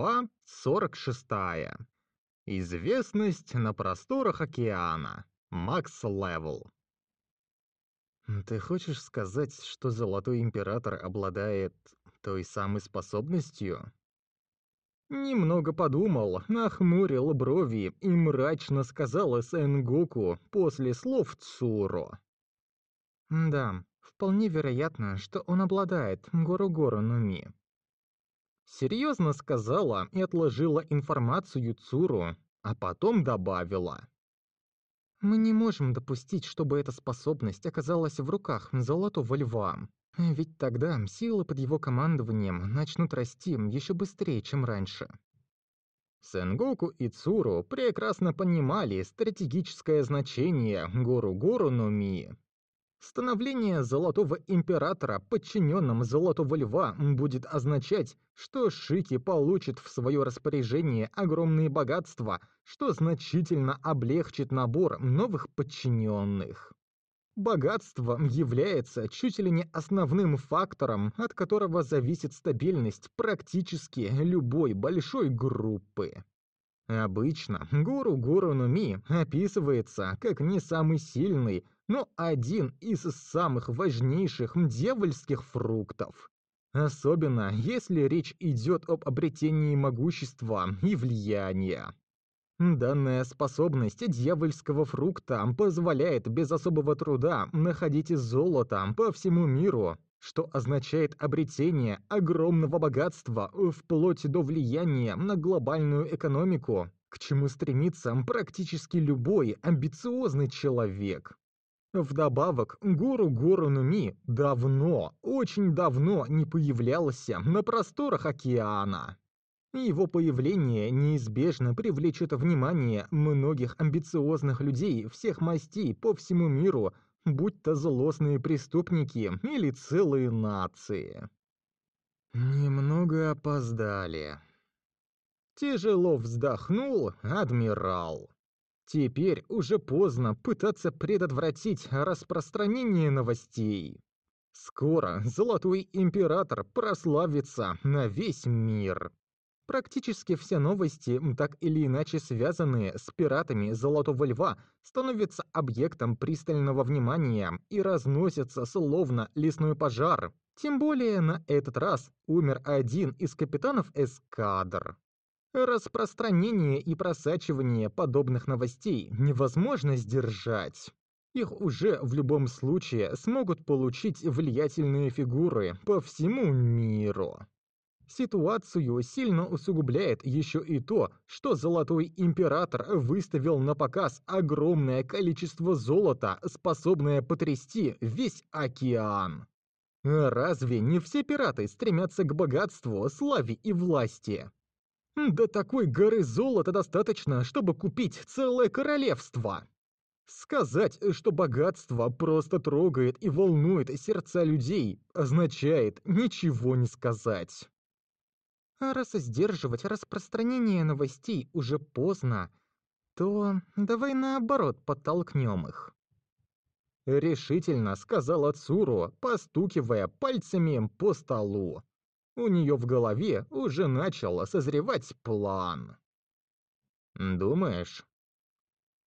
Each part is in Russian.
Глава 46. Известность на просторах океана. Макс Левел. Ты хочешь сказать, что Золотой Император обладает той самой способностью? Немного подумал, нахмурил брови и мрачно сказал Сэнгоку после слов Цуро. Да, вполне вероятно, что он обладает Гору-Гору Нуми. Серьезно сказала и отложила информацию Цуру, а потом добавила. Мы не можем допустить, чтобы эта способность оказалась в руках Золотого Льва. Ведь тогда силы под его командованием начнут расти еще быстрее, чем раньше. Сенгоку и Цуру прекрасно понимали стратегическое значение Гору-Гору Номи. Становление Золотого Императора подчиненным Золотого Льва будет означать, что Шики получит в свое распоряжение огромные богатства, что значительно облегчит набор новых подчиненных. Богатство является чуть ли не основным фактором, от которого зависит стабильность практически любой большой группы. Обычно Гуру Гуру Нуми описывается как не самый сильный, но один из самых важнейших дьявольских фруктов. Особенно, если речь идет об обретении могущества и влияния. Данная способность дьявольского фрукта позволяет без особого труда находить золото по всему миру, что означает обретение огромного богатства вплоть до влияния на глобальную экономику, к чему стремится практически любой амбициозный человек. Вдобавок, Гору Нуми давно, очень давно не появлялся на просторах океана. Его появление неизбежно привлечет внимание многих амбициозных людей всех мастей по всему миру, будь то злостные преступники или целые нации. Немного опоздали. Тяжело вздохнул адмирал. Теперь уже поздно пытаться предотвратить распространение новостей. Скоро Золотой Император прославится на весь мир. Практически все новости, так или иначе связанные с пиратами Золотого Льва, становятся объектом пристального внимания и разносятся словно лесной пожар. Тем более на этот раз умер один из капитанов эскадр. Распространение и просачивание подобных новостей невозможно сдержать. Их уже в любом случае смогут получить влиятельные фигуры по всему миру. Ситуацию сильно усугубляет еще и то, что Золотой Император выставил на показ огромное количество золота, способное потрясти весь океан. Разве не все пираты стремятся к богатству, славе и власти? До такой горы золота достаточно, чтобы купить целое королевство. Сказать, что богатство просто трогает и волнует сердца людей, означает ничего не сказать. А раз сдерживать распространение новостей уже поздно, то давай наоборот подтолкнем их. Решительно сказала Цуру, постукивая пальцами по столу. У нее в голове уже начал созревать план. «Думаешь?»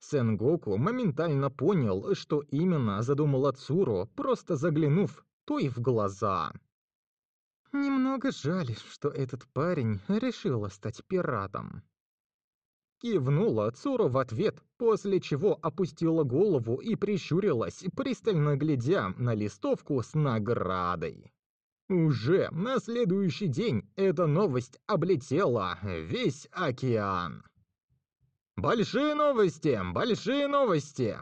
Сенгоку моментально понял, что именно задумала Цуру, просто заглянув той в глаза. «Немного жаль, что этот парень решил стать пиратом». Кивнула Цуру в ответ, после чего опустила голову и прищурилась, пристально глядя на листовку с наградой. Уже на следующий день эта новость облетела весь океан. Большие новости, большие новости!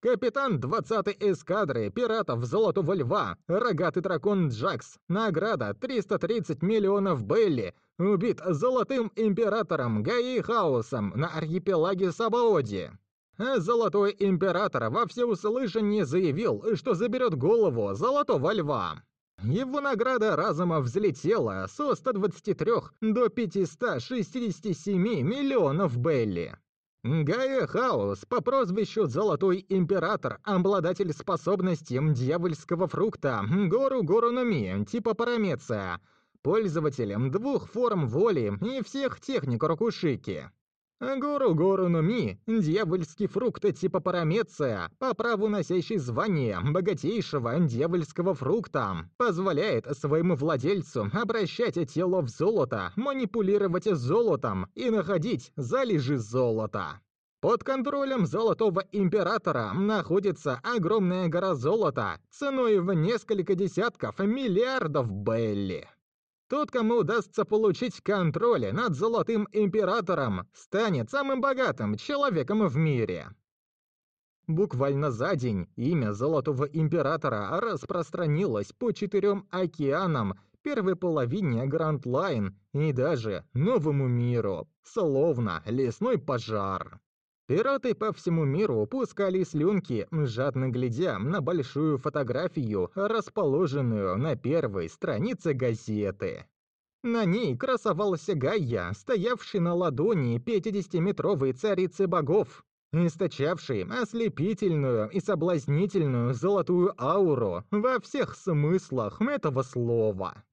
Капитан 20-й эскадры пиратов Золотого Льва, рогатый дракон Джакс, награда 330 миллионов Белли, убит Золотым Императором Гаи Хаосом на архипелаге Сабаоди. Золотой Император во всеуслышание заявил, что заберет голову Золотого Льва. Его награда разума взлетела со 123 до 567 миллионов Белли. Гая Хаус по прозвищу Золотой Император, обладатель способностей дьявольского фрукта Гору Горунами типа Парамеция, пользователем двух форм воли и всех техник Рокушики. Гору Гору Нуми – дьявольский фрукт типа парамеция, по праву носящий звание богатейшего дьявольского фрукта, позволяет своему владельцу обращать тело в золото, манипулировать золотом и находить залежи золота. Под контролем Золотого Императора находится огромная гора золота ценой в несколько десятков миллиардов Белли. Тот, кому удастся получить контроль над Золотым Императором, станет самым богатым человеком в мире. Буквально за день имя Золотого Императора распространилось по четырем океанам, первой половине Гранд Лайн и даже Новому миру, словно лесной пожар. Пираты по всему миру пускали слюнки, жадно глядя на большую фотографию, расположенную на первой странице газеты. На ней красовался Гайя, стоявший на ладони 50-метровой царицы богов, источавший ослепительную и соблазнительную золотую ауру во всех смыслах этого слова.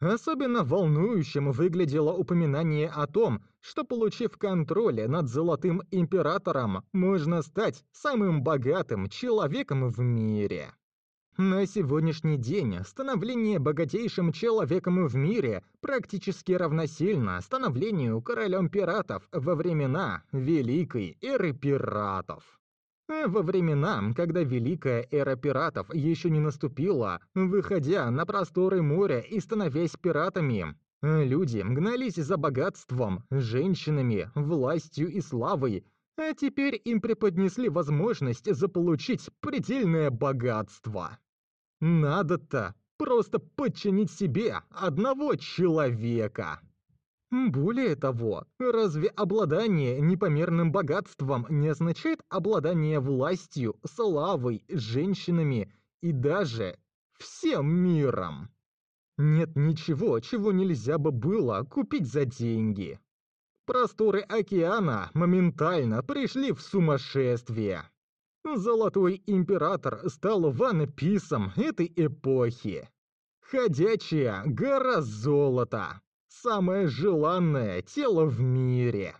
Особенно волнующим выглядело упоминание о том, что получив контроль над Золотым Императором, можно стать самым богатым человеком в мире. На сегодняшний день становление богатейшим человеком в мире практически равносильно становлению королем пиратов во времена Великой Эры Пиратов. Во времена, когда Великая Эра Пиратов еще не наступила, выходя на просторы моря и становясь пиратами, люди гнались за богатством, женщинами, властью и славой, а теперь им преподнесли возможность заполучить предельное богатство. Надо-то просто подчинить себе одного человека. Более того, разве обладание непомерным богатством не означает обладание властью, славой, женщинами и даже всем миром? Нет ничего, чего нельзя бы было купить за деньги. Просторы океана моментально пришли в сумасшествие. Золотой император стал ванписом этой эпохи. Ходячая гора золота самое желанное тело в мире.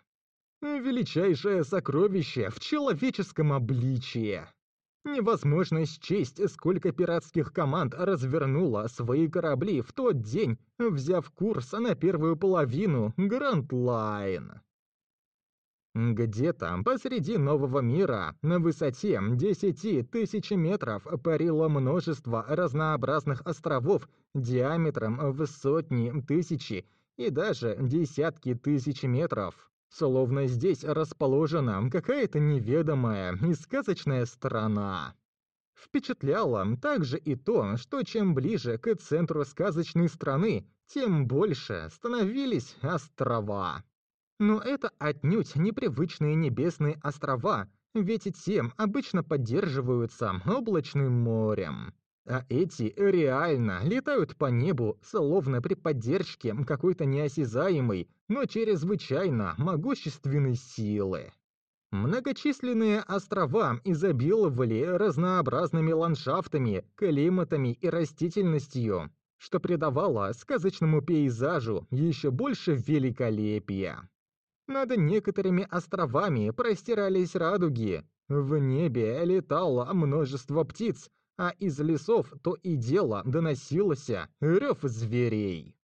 Величайшее сокровище в человеческом обличии. Невозможно счесть, сколько пиратских команд развернуло свои корабли в тот день, взяв курс на первую половину Гранд Лайн. Где-то посреди нового мира, на высоте 10 тысяч метров, парило множество разнообразных островов диаметром в сотни, тысячи и даже десятки тысяч метров. Словно здесь расположена какая-то неведомая и сказочная страна. Впечатляло также и то, что чем ближе к центру сказочной страны, тем больше становились острова. Но это отнюдь непривычные небесные острова, ведь тем обычно поддерживаются облачным морем. А эти реально летают по небу, словно при поддержке какой-то неосязаемой, но чрезвычайно могущественной силы. Многочисленные острова изобиловали разнообразными ландшафтами, климатами и растительностью, что придавало сказочному пейзажу еще больше великолепия. Над некоторыми островами простирались радуги. В небе летало множество птиц, а из лесов то и дело доносился рев зверей.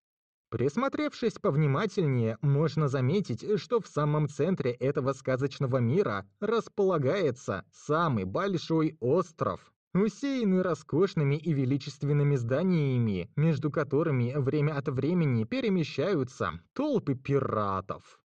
Присмотревшись повнимательнее, можно заметить, что в самом центре этого сказочного мира располагается самый большой остров, усеянный роскошными и величественными зданиями, между которыми время от времени перемещаются толпы пиратов.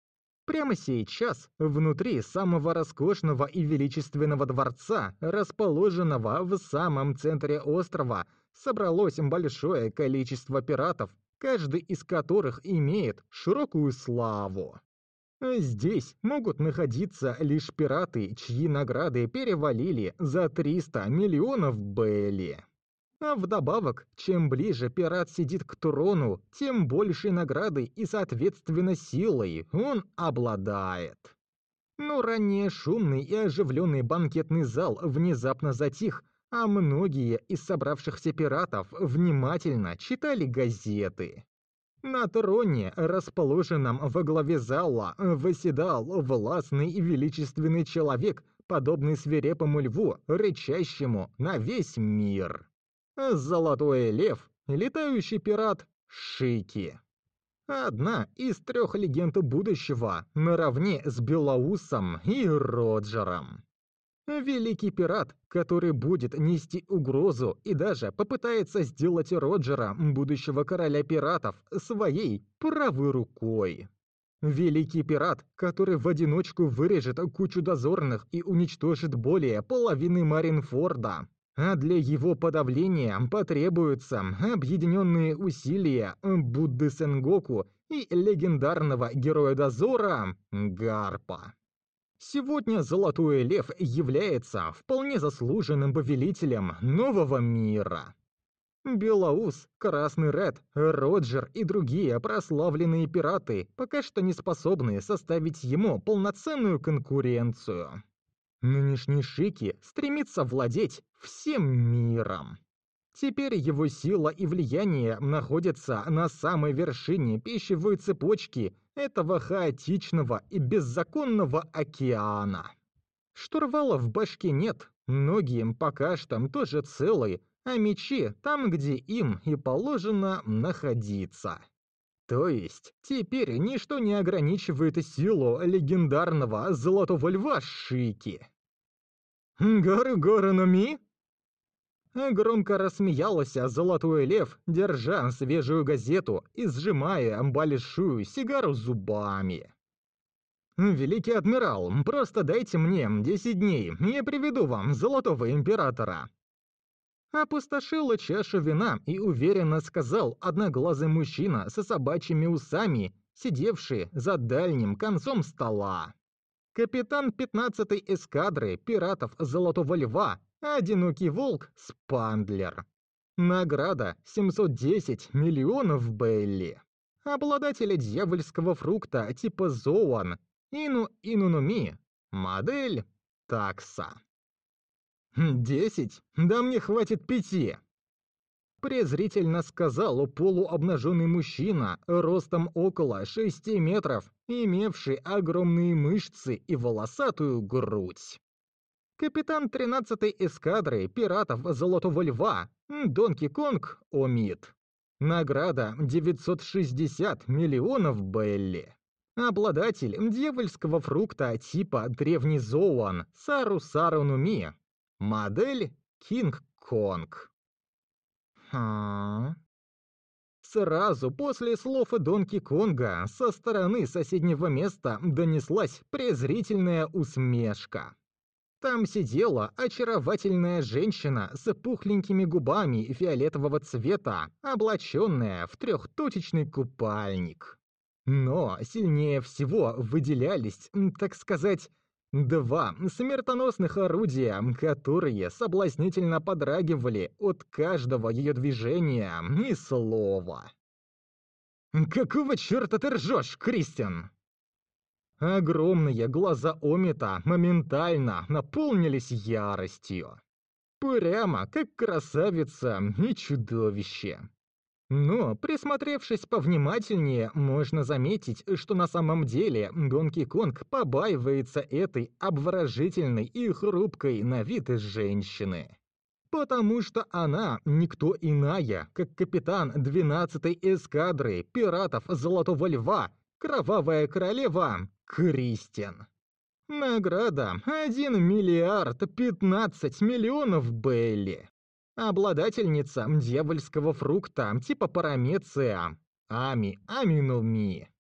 Прямо сейчас, внутри самого роскошного и величественного дворца, расположенного в самом центре острова, собралось большое количество пиратов, каждый из которых имеет широкую славу. Здесь могут находиться лишь пираты, чьи награды перевалили за 300 миллионов Белли. А вдобавок, чем ближе пират сидит к трону, тем большей наградой и, соответственно, силой он обладает. Но ранее шумный и оживленный банкетный зал внезапно затих, а многие из собравшихся пиратов внимательно читали газеты. На троне, расположенном во главе зала, восседал властный и величественный человек, подобный свирепому льву, рычащему на весь мир. Золотой лев, летающий пират Шики. Одна из трех легенд будущего, наравне с Белоусом и Роджером. Великий пират, который будет нести угрозу и даже попытается сделать Роджера, будущего короля пиратов, своей правой рукой. Великий пират, который в одиночку вырежет кучу дозорных и уничтожит более половины Маринфорда. А для его подавления потребуются объединенные усилия Будды Сенгоку и легендарного героя дозора Гарпа. Сегодня Золотой Лев является вполне заслуженным повелителем нового мира. Белоус, Красный Ред, Роджер и другие прославленные пираты пока что не способны составить ему полноценную конкуренцию. Нынешний Шики стремится владеть всем миром. Теперь его сила и влияние находятся на самой вершине пищевой цепочки этого хаотичного и беззаконного океана. Штурвала в башке нет, ноги им пока что тоже целые, а мечи там, где им и положено находиться. То есть, теперь ничто не ограничивает силу легендарного Золотого Льва Шики. «Горы-горы-но-ми?» Громко рассмеялся Золотой Лев, держа свежую газету и сжимая большую сигару зубами. «Великий Адмирал, просто дайте мне 10 дней, я приведу вам Золотого Императора». Опустошила чашу вина и уверенно сказал одноглазый мужчина со собачьими усами, сидевший за дальним концом стола. Капитан 15-й эскадры пиратов Золотого Льва Одинокий волк Спандлер. Награда 710 миллионов Бейли. Обладателя дьявольского фрукта типа Зоан. Ину Инунуми. Модель Такса. «Десять? Да мне хватит пяти!» Презрительно сказал полуобнаженный мужчина, ростом около шести метров, имевший огромные мышцы и волосатую грудь капитан 13-й эскадры пиратов Золотого Льва, Донки Конг Омид. Награда 960 миллионов Белли. Обладатель дьявольского фрукта типа Древний Зоуан Сару Сарунуми. Модель Кинг Конг. Ха. Сразу после слов Донки Конга со стороны соседнего места донеслась презрительная усмешка. Там сидела очаровательная женщина с пухленькими губами фиолетового цвета, облаченная в трехточечный купальник. Но сильнее всего выделялись, так сказать, два смертоносных орудия, которые соблазнительно подрагивали от каждого ее движения и слова. «Какого черта ты ржешь, Кристиан?» Огромные глаза Омита моментально наполнились яростью. Прямо как красавица и чудовище. Но, присмотревшись повнимательнее, можно заметить, что на самом деле Донки Конг побаивается этой обворожительной и хрупкой на вид женщины. Потому что она никто иная, как капитан 12-й эскадры пиратов Золотого Льва, Кровавая Королева Кристин. Награда 1 миллиард 15 миллионов Бейли. Обладательница дьявольского фрукта типа парамеция Ами Аминуми.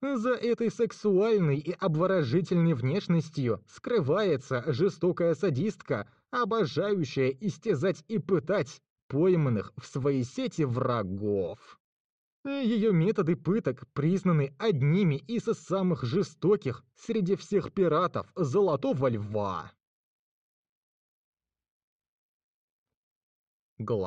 За этой сексуальной и обворожительной внешностью скрывается жестокая садистка, обожающая истязать и пытать пойманных в свои сети врагов. Ее методы пыток признаны одними из самых жестоких среди всех пиратов Золотого Льва. Глава